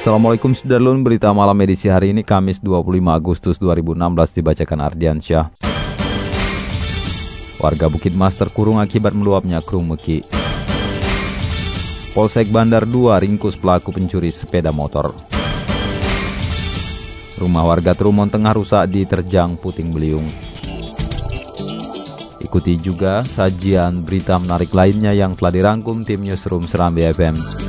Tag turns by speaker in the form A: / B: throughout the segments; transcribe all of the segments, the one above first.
A: Assalamualaikum Sudarlun, berita malam edisi hari ini Kamis 25 Agustus 2016 dibacakan Ardiansyah. Warga Bukit Mas terkurung akibat meluapnya Krung Meki. Polsek Bandar 2 ringkus pelaku pencuri sepeda motor. Rumah warga Trumon Tengah rusak di Terjang Puting Beliung. Ikuti juga sajian berita menarik lainnya yang telah dirangkum tim Newsroom Serambi FM.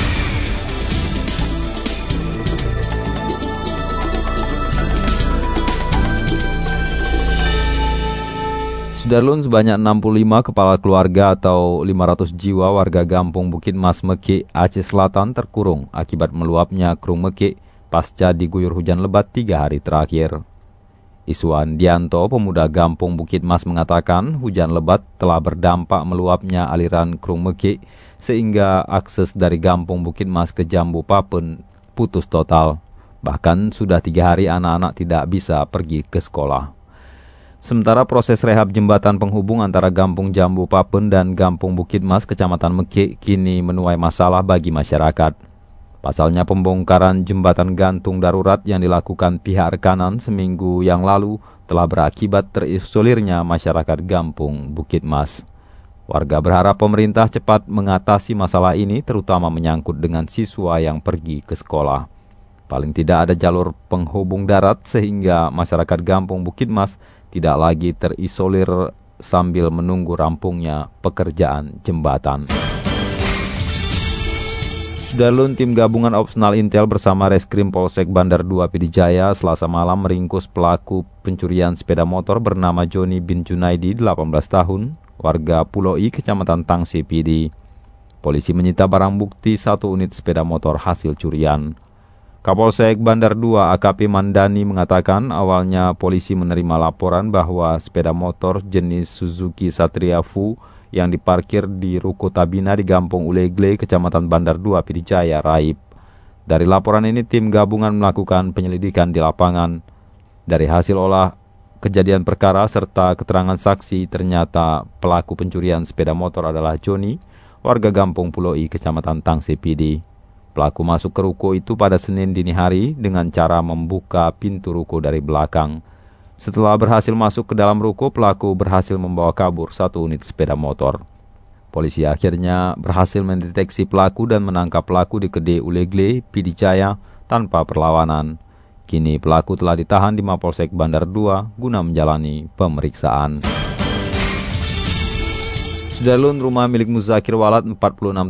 A: Sudarlun sebanyak 65 kepala keluarga atau 500 jiwa warga Gampung Bukit Mas Meki, Aceh Selatan terkurung akibat meluapnya Krung Meki pasca diguyur hujan lebat tiga hari terakhir. Iswan Dianto, pemuda Gampung Bukit Mas mengatakan hujan lebat telah berdampak meluapnya aliran Krung Meki sehingga akses dari Gampung Bukit Mas ke Jambu Papen putus total. Bahkan sudah tiga hari anak-anak tidak bisa pergi ke sekolah. Sementara proses rehab jembatan penghubung antara Gampung Jambu Papen dan Gampung Bukit Mas, Kecamatan Mekik, kini menuai masalah bagi masyarakat. Pasalnya pembongkaran jembatan gantung darurat yang dilakukan pihak rekanan seminggu yang lalu telah berakibat terisolirnya masyarakat Gampung Bukit Mas. Warga berharap pemerintah cepat mengatasi masalah ini terutama menyangkut dengan siswa yang pergi ke sekolah. Paling tidak ada jalur penghubung darat sehingga masyarakat Gampung Bukit Mas tidak lagi terisolir sambil menunggu rampungnya pekerjaan jembatan. Sudarlun tim gabungan opsional Intel bersama Reskrim Polsek Bandar 2 Pidijaya selasa malam meringkus pelaku pencurian sepeda motor bernama Joni bin Junaidi 18 tahun, warga Pulau I, Kecamatan Tangsi Pidi. Polisi menyita barang bukti satu unit sepeda motor hasil curian. Kapolsek Bandar 2 AKP Mandani mengatakan awalnya polisi menerima laporan bahwa sepeda motor jenis Suzuki Satria Fu yang diparkir di Ruko Tabina di Gampung Ulegle, Kecamatan Bandar 2, Pidijaya, Raib. Dari laporan ini tim gabungan melakukan penyelidikan di lapangan. Dari hasil olah kejadian perkara serta keterangan saksi ternyata pelaku pencurian sepeda motor adalah Joni, warga Gampung Pulau I, Kecamatan Tangsi Pidi. Pelaku masuk ke ruko itu pada Senin dini hari dengan cara membuka pintu ruko dari belakang. Setelah berhasil masuk ke dalam ruko, pelaku berhasil membawa kabur satu unit sepeda motor. Polisi akhirnya berhasil mendeteksi pelaku dan menangkap pelaku di Kede Ulegle, Pidijaya, tanpa perlawanan. Kini pelaku telah ditahan di Mapolsek Bandar 2 guna menjalani pemeriksaan. Sudarlun rumah milik Muzakir Walad 46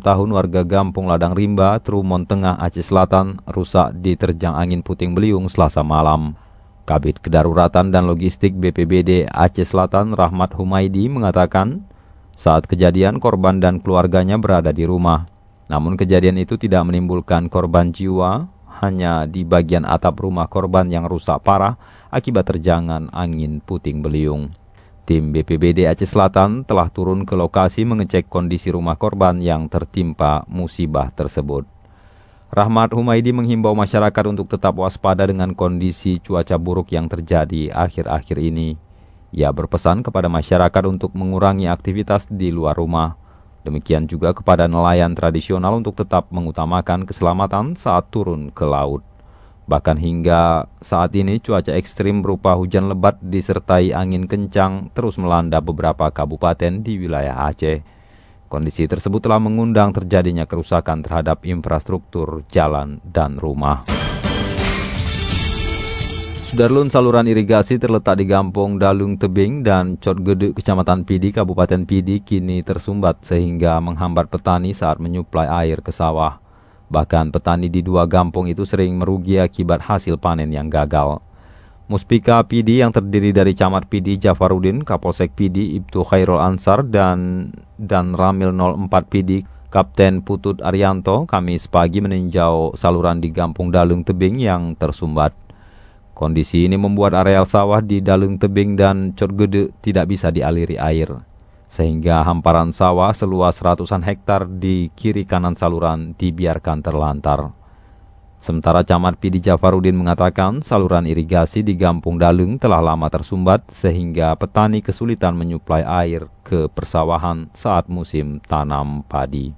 A: tahun warga Gampung Ladang Rimba, Trumon Tengah, Aceh Selatan rusak diterjang angin puting beliung selasa malam. Kabit Kedaruratan dan Logistik BPBD Aceh Selatan Rahmat Humaidi mengatakan saat kejadian korban dan keluarganya berada di rumah. Namun kejadian itu tidak menimbulkan korban jiwa, hanya di bagian atap rumah korban yang rusak parah akibat terjangan angin puting beliung. Tim BPBD Aceh Selatan telah turun ke lokasi mengecek kondisi rumah korban yang tertimpa musibah tersebut. Rahmat Humaidi menghimbau masyarakat untuk tetap waspada dengan kondisi cuaca buruk yang terjadi akhir-akhir ini. Ia berpesan kepada masyarakat untuk mengurangi aktivitas di luar rumah. Demikian juga kepada nelayan tradisional untuk tetap mengutamakan keselamatan saat turun ke laut. Bahkan hingga saat ini cuaca ekstrim berupa hujan lebat disertai angin kencang terus melanda beberapa kabupaten di wilayah Aceh. Kondisi tersebut telah mengundang terjadinya kerusakan terhadap infrastruktur jalan dan rumah. Sudarlun saluran irigasi terletak di Gampong Dalung Tebing dan Cot Gede Kecamatan Pidi, Kabupaten Pidi kini tersumbat sehingga menghambat petani saat menyuplai air ke sawah. Bahkan petani di dua gampong itu sering merugi akibat hasil panen yang gagal. Muspika Pidi yang terdiri dari Camat Pidi Jafarudin, Kapolsek Pidi Ibtu Khairul Ansar dan dan Ramil 04 Pidi Kapten Putut Arianto Kamis pagi meninjau saluran di Gampong Dalung Tebing yang tersumbat. Kondisi ini membuat areal sawah di Dalung Tebing dan Gede tidak bisa dialiri air, sehingga hamparan sawah seluas ratusan hektar di kiri kanan saluran dibiarkan terlantar. Sementara Camat Pidi Jafarudin mengatakan saluran irigasi di Gampung Dalung telah lama tersumbat sehingga petani kesulitan menyuplai air ke persawahan saat musim tanam padi.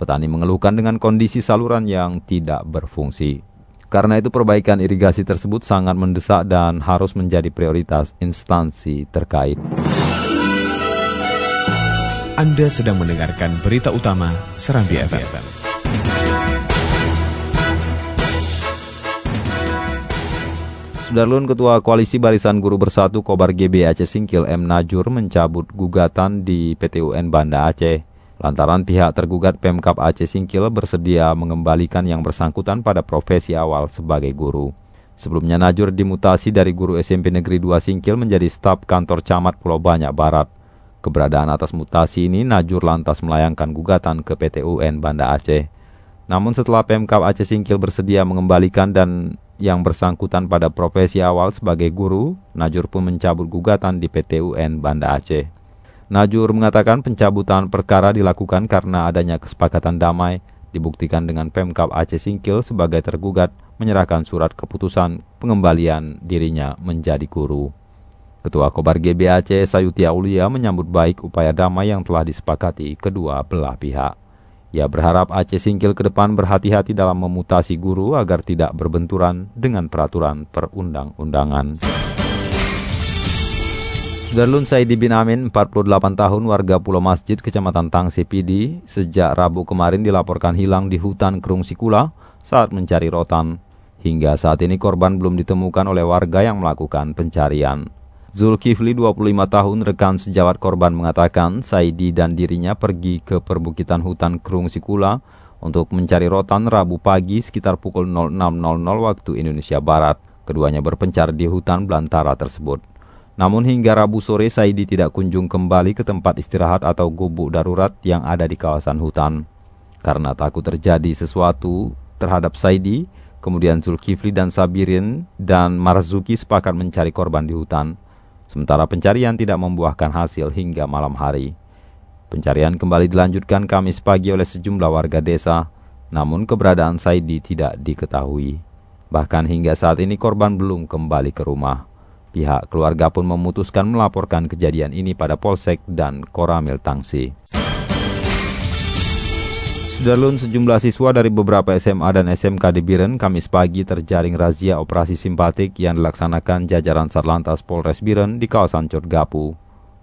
A: Petani mengeluhkan dengan kondisi saluran yang tidak berfungsi. Karena itu perbaikan irigasi tersebut sangat mendesak dan harus menjadi prioritas instansi terkait.
B: Anda sedang mendengarkan berita utama Serambi FM.
A: Sudarlun Ketua Koalisi Barisan Guru Bersatu Kobar GB Aceh Singkil M. Najur mencabut gugatan di PTUN Banda Aceh lantaran pihak tergugat Pemkap Aceh Singkil bersedia mengembalikan yang bersangkutan pada profesi awal sebagai guru. Sebelumnya Najur dimutasi dari guru SMP Negeri 2 Singkil menjadi staf kantor camat Pulau Banyak Barat. Keberadaan atas mutasi ini Najur lantas melayangkan gugatan ke PT UN Banda Aceh. Namun setelah Pemkap Aceh Singkil bersedia mengembalikan dan yang bersangkutan pada profesi awal sebagai guru, Najur pun mencabut gugatan di PT UN Banda Aceh. Najur mengatakan pencabutan perkara dilakukan karena adanya kesepakatan damai dibuktikan dengan Pemkap Aceh Singkil sebagai tergugat menyerahkan surat keputusan pengembalian dirinya menjadi guru. Ketua Kobar GB Aceh Sayuti Aulia menyambut baik upaya damai yang telah disepakati kedua belah pihak. Ia berharap Aceh Singkil ke depan berhati-hati dalam memutasi guru agar tidak berbenturan dengan peraturan perundang-undangan. Darlun Saidi bin Amin, 48 tahun, warga Pulau Masjid, Kecamatan Tangsi Pidi, sejak Rabu kemarin dilaporkan hilang di hutan Kerung Sikula saat mencari rotan. Hingga saat ini korban belum ditemukan oleh warga yang melakukan pencarian. Zulkifli, 25 tahun, rekan sejawat korban mengatakan Saidi dan dirinya pergi ke perbukitan hutan Kerung Sikula untuk mencari rotan Rabu pagi sekitar pukul 06.00 waktu Indonesia Barat. Keduanya berpencar di hutan belantara tersebut. Namun hingga Rabu sore Saidi tidak kunjung kembali ke tempat istirahat atau gubuk darurat yang ada di kawasan hutan. Karena takut terjadi sesuatu terhadap Saidi, kemudian Zulkifli dan Sabirin dan Marzuki sepakat mencari korban di hutan. Sementara pencarian tidak membuahkan hasil hingga malam hari. Pencarian kembali dilanjutkan Kamis pagi oleh sejumlah warga desa, namun keberadaan Saidi tidak diketahui. Bahkan hingga saat ini korban belum kembali ke rumah. Pihak keluarga pun memutuskan melaporkan kejadian ini pada Polsek dan Koramil Tangsi. Sudarlun sejumlah siswa dari beberapa SMA dan SMK di Biren Kamis pagi terjaring razia operasi simpatik yang dilaksanakan jajaran Satlantas Polres Biren di kawasan Cotgapu.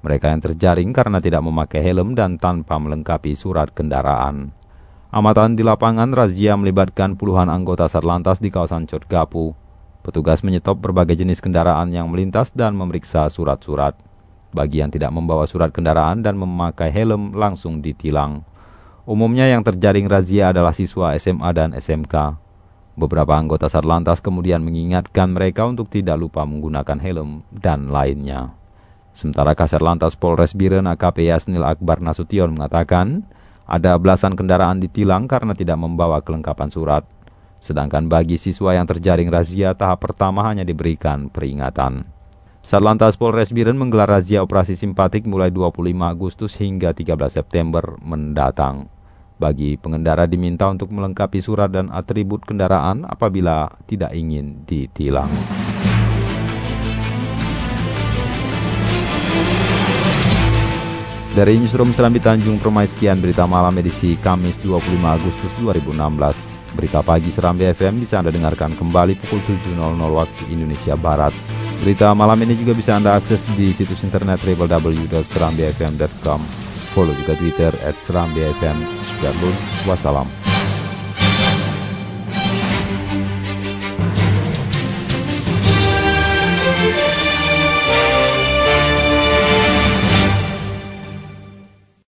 A: Mereka yang terjaring karena tidak memakai helm dan tanpa melengkapi surat kendaraan. Amatan di lapangan razia melibatkan puluhan anggota Satlantas di kawasan Cotgapu. Petugas menyetop berbagai jenis kendaraan yang melintas dan memeriksa surat-surat. Bagi yang tidak membawa surat kendaraan dan memakai helm langsung ditilang. Umumnya yang terjaring razia adalah siswa SMA dan SMK. Beberapa anggota Satlantas kemudian mengingatkan mereka untuk tidak lupa menggunakan helm dan lainnya. Sementara Kasar Lantas Polres Biren AKP Yasnil Akbar Nasution mengatakan, ada belasan kendaraan ditilang karena tidak membawa kelengkapan surat. Sedangkan bagi siswa yang terjaring razia tahap pertama hanya diberikan peringatan. Satlantas Polres Biren menggelar razia operasi simpatik mulai 25 Agustus hingga 13 September mendatang. Bagi pengendara diminta untuk melengkapi surat dan atribut kendaraan apabila tidak ingin ditilang. Dari Newsroom Serambi Tanjung Permai sekian berita malam edisi Kamis 25 Agustus 2016. Berita pagi Serambi FM bisa Anda dengarkan kembali pukul 7.00 waktu Indonesia Barat. Berita malam ini juga bisa Anda akses di situs internet www.serambifm.com. Follow juga Twitter at Serambi FM. Wassalam.